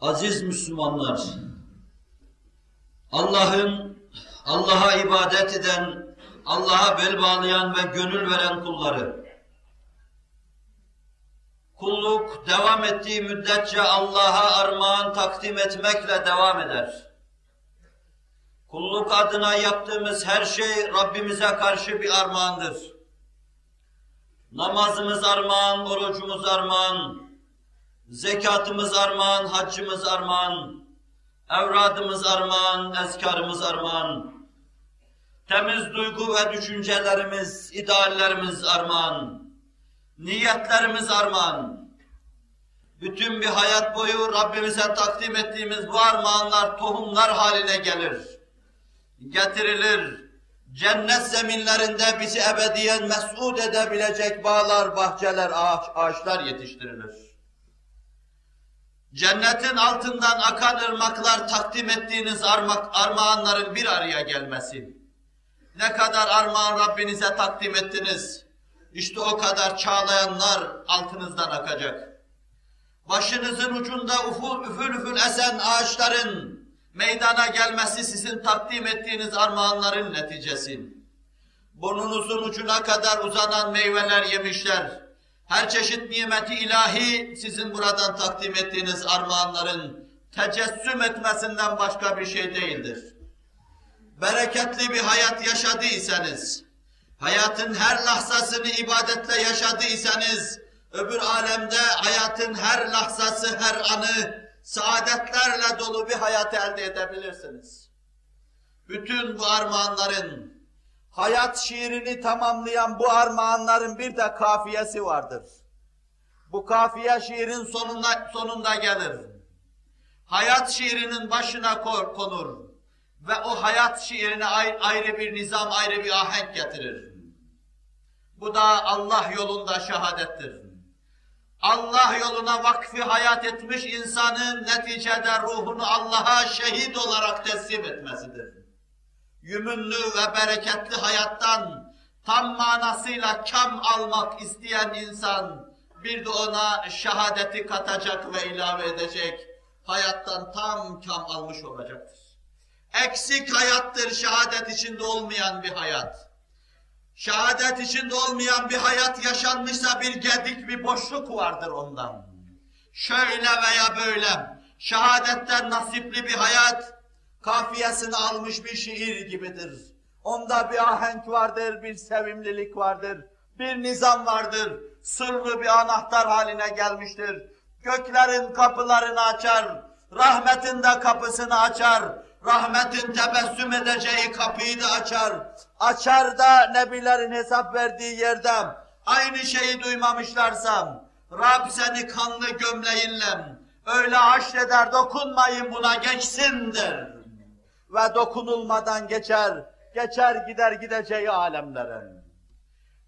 Aziz Müslümanlar, Allah'ın, Allah'a ibadet eden, Allah'a bel bağlayan ve gönül veren kulları, Kulluk devam ettiği müddetçe Allah'a armağan takdim etmekle devam eder. Kulluk adına yaptığımız her şey Rabbimize karşı bir armağandır. Namazımız armağan, orucumuz armağan, zekatımız armağan, haccımız armağan, evradımız armağan, ezkarımız armağan, temiz duygu ve düşüncelerimiz, ideallerimiz armağan, niyetlerimiz armağan. Bütün bir hayat boyu Rabbimize takdim ettiğimiz bu armağanlar tohumlar haline gelir. Getirilir. Cennet zeminlerinde bizi ebediyen mes'ud edebilecek bağlar, bahçeler, ağaç, ağaçlar yetiştirilir. Cennetin altından akan ırmaklar takdim ettiğiniz arma armağanların bir araya gelmesi. Ne kadar armağan Rabbinize takdim ettiniz, işte o kadar çağlayanlar altınızdan akacak. Başınızın ucunda uful üfül üfül esen ağaçların meydana gelmesi sizin takdim ettiğiniz armağanların neticesi. Burnunuzun ucuna kadar uzanan meyveler yemişler. Her çeşit nimeti ilahi sizin buradan takdim ettiğiniz armağanların tecessüm etmesinden başka bir şey değildir. Bereketli bir hayat yaşadıysanız, hayatın her lahzasını ibadetle yaşadıysanız, öbür alemde hayatın her lahzası, her anı saadetlerle dolu bir hayat elde edebilirsiniz. Bütün bu armağanların, hayat şiirini tamamlayan bu armağanların bir de kafiyesi vardır. Bu kafiye şiirin sonunda, sonunda gelir. Hayat şiirinin başına konur ve o hayat şiirine ayrı bir nizam, ayrı bir ahenk getirir. Bu da Allah yolunda şehadettir. Allah yoluna vakfi hayat etmiş insanın neticede ruhunu Allah'a şehit olarak teslim etmesidir. Yümünlü ve bereketli hayattan tam manasıyla kam almak isteyen insan bir de ona şehadeti katacak ve ilave edecek hayattan tam kam almış olacaktır. Eksik hayattır şehadet içinde olmayan bir hayat. Şehadet içinde olmayan bir hayat yaşanmışsa bir gedik, bir boşluk vardır ondan. Şöyle veya böyle, şehadetten nasipli bir hayat, kafiyesini almış bir şiir gibidir. Onda bir ahenk vardır, bir sevimlilik vardır, bir nizam vardır, sırlı bir anahtar haline gelmiştir. Göklerin kapılarını açar, rahmetin de kapısını açar, rahmetin tebessüm edeceği kapıyı da açar. Açar da nebilerin hesap verdiği yerde aynı şeyi duymamışlarsam Rab seni kanlı gömleğinle öyle haşreder dokunmayın buna geçsindir. Ve dokunulmadan geçer, geçer gider gideceği alemlerin.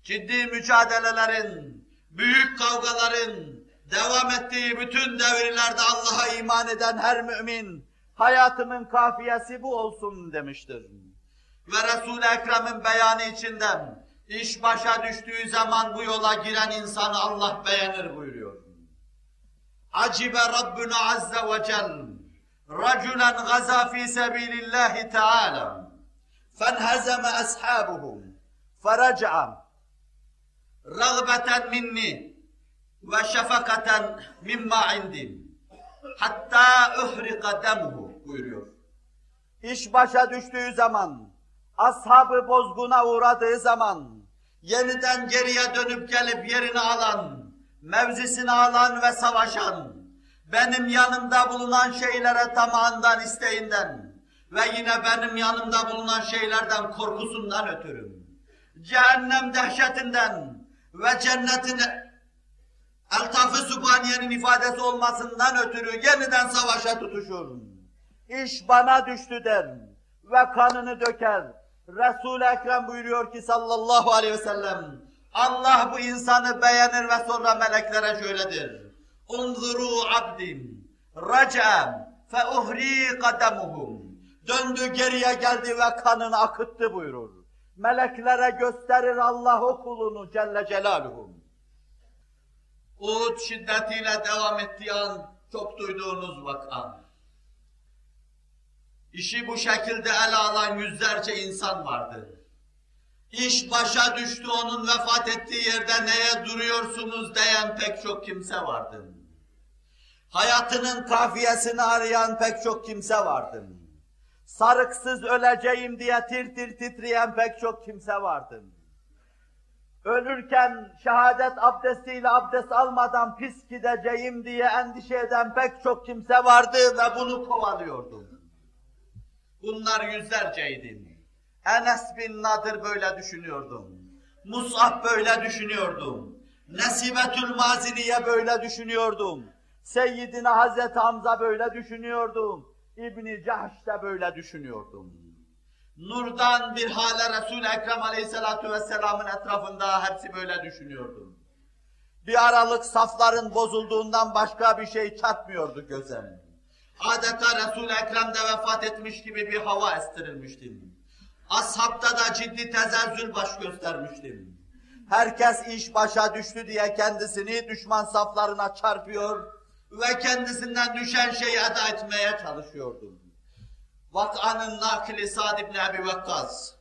Ciddi mücadelelerin, büyük kavgaların, devam ettiği bütün devirlerde Allah'a iman eden her mümin, hayatımın kafiyesi bu olsun demiştir. Ve Resul-i Ekrem'in beyanı içinden, iş başa düştüğü zaman bu yola giren insanı Allah beğenir buyuruyor. Acibe Rabbuna Azze ve Celle, raculen gaza fi sebilillahi teala, fenhezeme ashabuhum, feraca'a, رغبة minni ve şefakaten mimma indim. Hatta uhrika demuhu buyuruyor. İş başa düştüğü zaman, ashabı bozguna uğradığı zaman, yeniden geriye dönüp gelip yerini alan, mevzisini alan ve savaşan, benim yanımda bulunan şeylere tamağından, isteğinden ve yine benim yanımda bulunan şeylerden korkusundan ötürü, cehennem dehşetinden ve cennetin Eltaf-ı Sübhaniye'nin ifadesi olmasından ötürü yeniden savaşa tutuşur. İş bana düştü der ve kanını döker. Resul-i Ekrem buyuruyor ki sallallahu aleyhi ve sellem, Allah bu insanı beğenir ve sonra meleklere şöyledir. Unzuru abdim, raca'em fe uhri kademuhum. Döndü geriye geldi ve kanını akıttı buyurur. Meleklere gösterir Allah o kulunu Celle Celaluhu. Uhud şiddetiyle devam ettiği an çok duyduğunuz vaka. İşi bu şekilde ele alan yüzlerce insan vardı. İş başa düştü onun vefat ettiği yerde neye duruyorsunuz diyen pek çok kimse vardı. Hayatının kafiyesini arayan pek çok kimse vardı. Sarıksız öleceğim diye tir tir titreyen pek çok kimse vardı. Ölürken şehadet abdestiyle abdest almadan pis gideceğim diye endişe eden pek çok kimse vardı ve bunu kovalıyordu. Bunlar yüzlerceydi. Enes bin Nadir böyle düşünüyordum. Mus'ab böyle düşünüyordum. Nesibetül Maziniye böyle düşünüyordum. Seyyidina Hazreti Hamza böyle düşünüyordum. İbni Cahş da böyle düşünüyordum. Nurdan bir hale Resul-i Ekrem Aleyhisselatü Vesselam'ın etrafında hepsi böyle düşünüyordum. Bir aralık safların bozulduğundan başka bir şey çarpmıyordu göze. Adeta Resul-i Ekrem'de vefat etmiş gibi bir hava estirilmiştim. Ashabta da ciddi tezezzül baş göstermiştim. Herkes iş başa düştü diye kendisini düşman saflarına çarpıyor ve kendisinden düşen şeyi eda etmeye çalışıyordum. Vak'anın nakli Sa'd ibn Ebi Vakkas.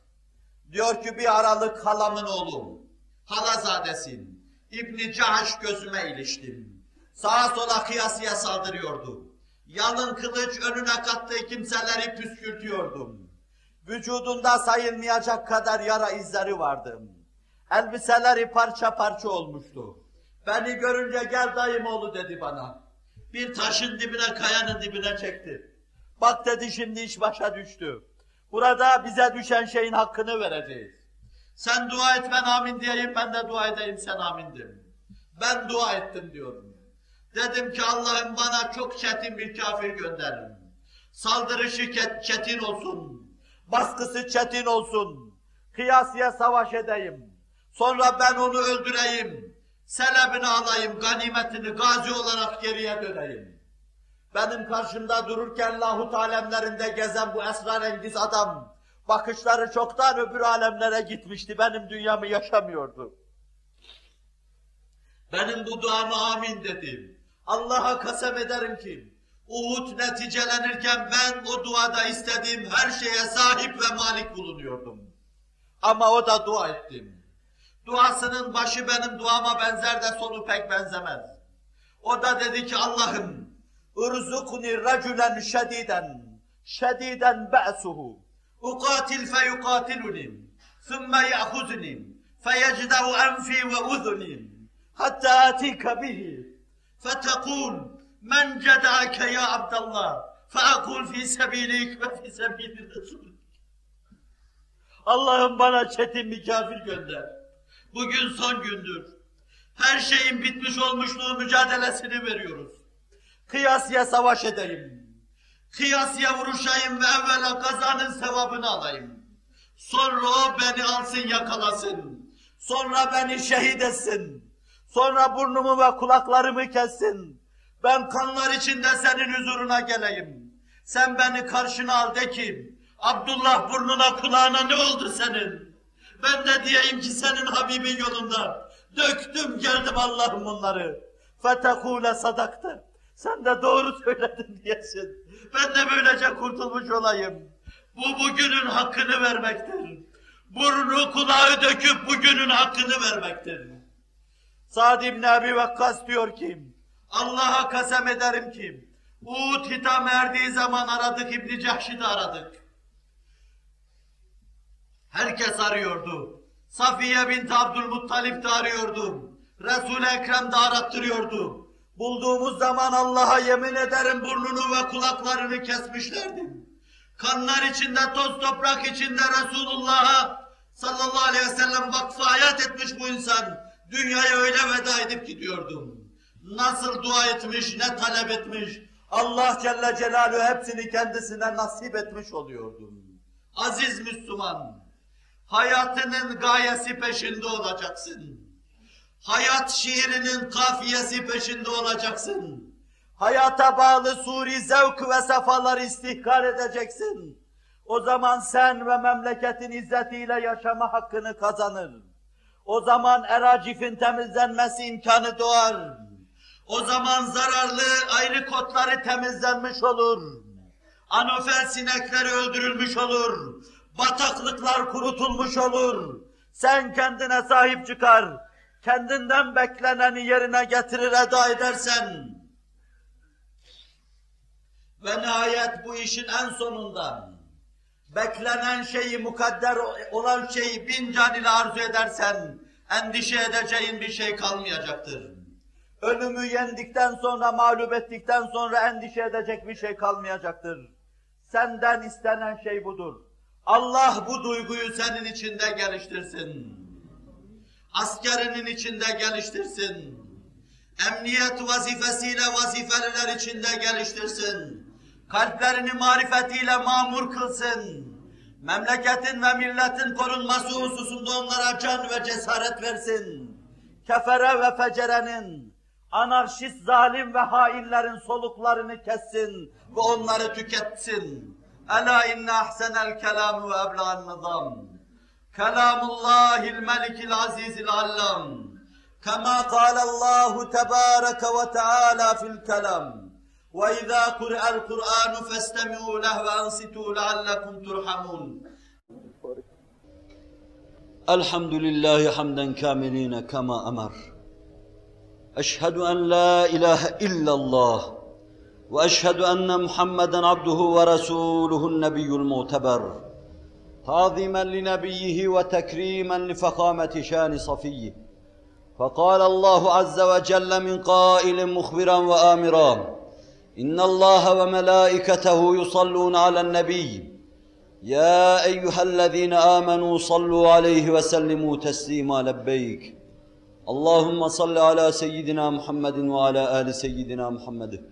Diyor ki bir aralık halamın oğlu, halazadesin. İbni Cahaş gözüme iliştim. Sağa sola kıyasıya saldırıyordu. Yalın kılıç önüne kattığı kimseleri püskürtüyordum. Vücudunda sayılmayacak kadar yara izleri vardı. Elbiseleri parça parça olmuştu. Beni görünce gel dayım oğlu dedi bana. Bir taşın dibine, kayanın dibine çekti. Bak dedi şimdi iş başa düştü. Burada bize düşen şeyin hakkını vereceğiz. Sen dua et ben amin diyeyim, ben de dua edeyim sen amin de. Ben dua ettim diyorum. Dedim ki Allah'ım bana çok çetin bir kafir gönderin. Saldırışı çetin olsun. Baskısı çetin olsun. Kıyasıya savaş edeyim. Sonra ben onu öldüreyim. Selebini alayım, ganimetini gazi olarak geriye döneyim. Benim karşımda dururken lahut alemlerinde gezen bu esrarengiz adam, bakışları çoktan öbür alemlere gitmişti, benim dünyamı yaşamıyordu. Benim bu duama amin dedim. Allah'a kasem ederim ki, Uhud neticelenirken ben o duada istediğim her şeye sahip ve malik bulunuyordum. Ama o da dua ettim. Duasının başı benim duama benzer de sonu pek benzemez. O da dedi ki Allah'ım اُرْزُقْنِ رَجُلًا شَدِيدًا شَدِيدًا بَأْسُهُ اُقَاتِلْ فَيُقَاتِلُنِي ثُمَّ يَأْخُذُنِي فَيَجْدَعُ أَنْفِي وَأُذُنِي حتى آتيك به فتقول من جدعك يا عبد الله فأقول في سبيلك ve fi sebil Resulük. Allah'ım bana çetin bir kafir gönder. Bugün son gündür. Her şeyin bitmiş olmuşluğu mücadelesini veriyoruz. Kıyasıya savaş edeyim. Kıyasıya vuruşayım ve evvela kazanın sevabını alayım. Sonra o beni alsın yakalasın. Sonra beni şehit etsin. Sonra burnumu ve kulaklarımı kessin. Ben kanlar içinde senin huzuruna geleyim. Sen beni karşına al de ki, Abdullah burnuna kulağına ne oldu senin? Ben de diyeyim ki senin Habibin yolunda. Döktüm geldim Allah'ım bunları. Fetekule sadaktı. Sen de doğru söyledin diyesin. Ben de böylece kurtulmuş olayım. Bu bugünün hakkını vermektir. Burnu kulağı döküp bugünün hakkını vermektir. Sa'd ibn Abi Vakkas diyor ki, Allah'a kasem ederim ki, Uğud hitam erdiği zaman aradık İbn Cahş'i aradık. Herkes arıyordu. Safiye bint Abdülmuttalip de arıyordu. Resul-i Ekrem de arattırıyordu. Bulduğumuz zaman Allah'a yemin ederim burnunu ve kulaklarını kesmişlerdi. Kanlar içinde, toz toprak içinde Resulullah'a sallallahu aleyhi ve sellem vakfı hayat etmiş bu insan. Dünyaya öyle veda edip gidiyordum. Nasıl dua etmiş, ne talep etmiş. Allah Celle Celaluhu hepsini kendisine nasip etmiş oluyordum. Aziz Müslüman, hayatının gayesi peşinde olacaksın. Hayat şiirinin kafiyesi peşinde olacaksın. Hayata bağlı suri zevk ve sefaları istihkar edeceksin. O zaman sen ve memleketin izzetiyle yaşama hakkını kazanır. O zaman eracifin temizlenmesi imkanı doğar. O zaman zararlı ayrı kotları temizlenmiş olur. Anofel sinekleri öldürülmüş olur. Bataklıklar kurutulmuş olur. Sen kendine sahip çıkar. Kendinden bekleneni yerine getirir eda edersen. Ve nihayet bu işin en sonundan beklenen şeyi, mukadder olan şeyi bin can ile arzu edersen, endişe edeceğin bir şey kalmayacaktır. Ölümü yendikten sonra, mağlup ettikten sonra endişe edecek bir şey kalmayacaktır. Senden istenen şey budur. Allah bu duyguyu senin içinde geliştirsin. Askerinin içinde geliştirsin. Emniyet vazifesiyle vazifeliler içinde geliştirsin. Kalplerini marifetiyle mamur kılsın. Memleketin ve milletin korunması hususunda onlara can ve cesaret versin. Kefere ve fecerenin, anarşist zalim ve hainlerin soluklarını kessin ve onları tüketsin. Ela inne ahsenel kelam ve ebla'n nizam. Kelamullahil melikil azizil allam. كما قال الله تبارك وتعالى في الكلام وإذا قرأ القرآن فاستمعوا له وأنصتوا لعلكم ترحمون الحمد لله حمدا كاملين كما أمر أشهد أن لا إله إلا الله وأشهد أن محمدا عبده ورسوله النبي المعتبر تعظيما لنبيه وتكريما لفخامة شان صفيه. فقال الله عز وجل من قائل مخبرا وآمرا إن الله وملائكته يصلون على النبي. يا أيها الذين آمنوا صلوا عليه وسلموا تسليما لبيك. اللهم صل على سيدنا محمد وعلى آل سيدنا محمد.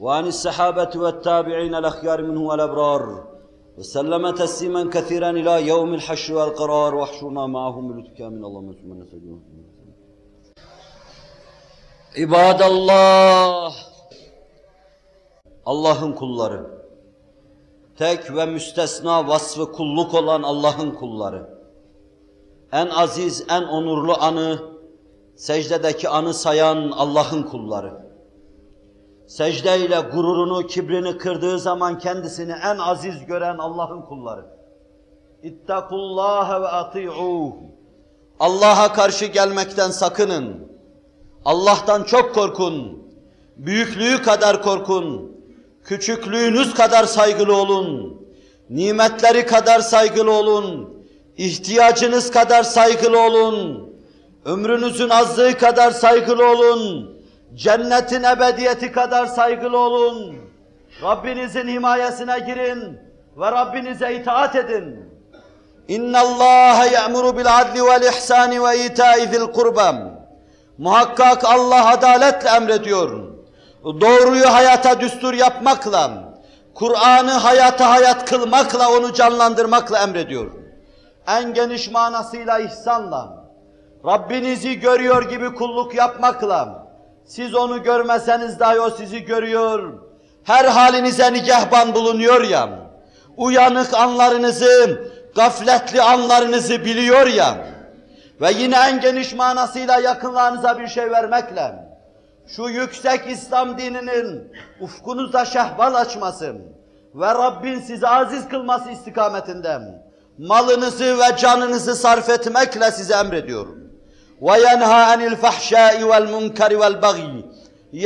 وعن السحابة والتابعين الأخيار منه والأبرار وسلم تسليما كثيرا إلى يوم الحشر والقرار واحشرنا معهم بلطفك من اللهم سبحانه وتعالى İbadallah Allah'ın kulları tek ve müstesna vasfı kulluk olan Allah'ın kulları en aziz, en onurlu anı secdedeki anı sayan Allah'ın kulları secdeyle gururunu, kibrini kırdığı zaman kendisini en aziz gören Allah'ın kulları. İttakullâhe ve ati'ûh. Allah'a karşı gelmekten sakının. Allah'tan çok korkun. Büyüklüğü kadar korkun. Küçüklüğünüz kadar saygılı olun. Nimetleri kadar saygılı olun. İhtiyacınız kadar saygılı olun. Ömrünüzün azlığı kadar saygılı olun. Cennetin ebediyeti kadar saygılı olun. Rabbinizin himayesine girin ve Rabbinize itaat edin. İnna Allah ya'muru bil adli vel ihsani ve ita'i zil kurbam. Muhakkak Allah adaletle emrediyor. Doğruyu hayata düstur yapmakla, Kur'an'ı hayata hayat kılmakla, onu canlandırmakla emrediyor. En geniş manasıyla ihsanla, Rabbinizi görüyor gibi kulluk yapmakla, siz onu görmeseniz dahi o sizi görüyor, her halinize nigahban bulunuyor ya, uyanık anlarınızı, gafletli anlarınızı biliyor ya, ve yine en geniş manasıyla yakınlarınıza bir şey vermekle, şu yüksek İslam dininin ufkunuzda şehval açmasın ve Rabbin sizi aziz kılması istikametinde malınızı ve canınızı sarf etmekle size emrediyorum. وَيَنْهَا عَنِ الْفَحْشَاءِ وَالْمُنْكَرِ وَالْبَغْيِ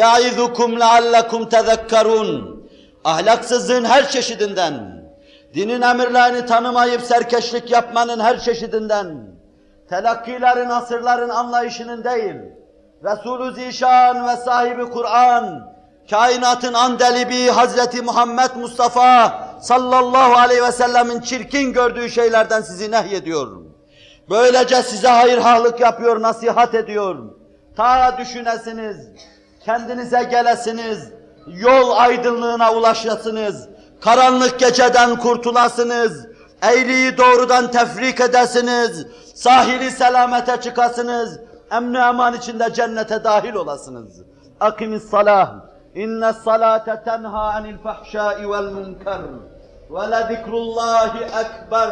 يَعِذُكُمْ لَعَلَّكُمْ تَذَكَّرُونَ Ahlaksızlığın her çeşidinden, dinin emirlerini tanımayıp serkeşlik yapmanın her çeşidinden, telakkilerin, asırların anlayışının değil, Resulü Zişan ve sahibi Kur'an, kainatın andelibi Hazreti Muhammed Mustafa sallallahu aleyhi ve sellemin çirkin gördüğü şeylerden sizi nehyediyor. Böylece size hayırhalık yapıyor, nasihat ediyor. Ta düşünesiniz, kendinize gelesiniz, yol aydınlığına ulaşasınız, karanlık geceden kurtulasınız, eğriyi doğrudan tefrik edesiniz, sahili selamete çıkasınız, emni eman içinde cennete dahil olasınız. Akimis salah. İnne salate tenha anil fahşai vel münker. Ve le ekber.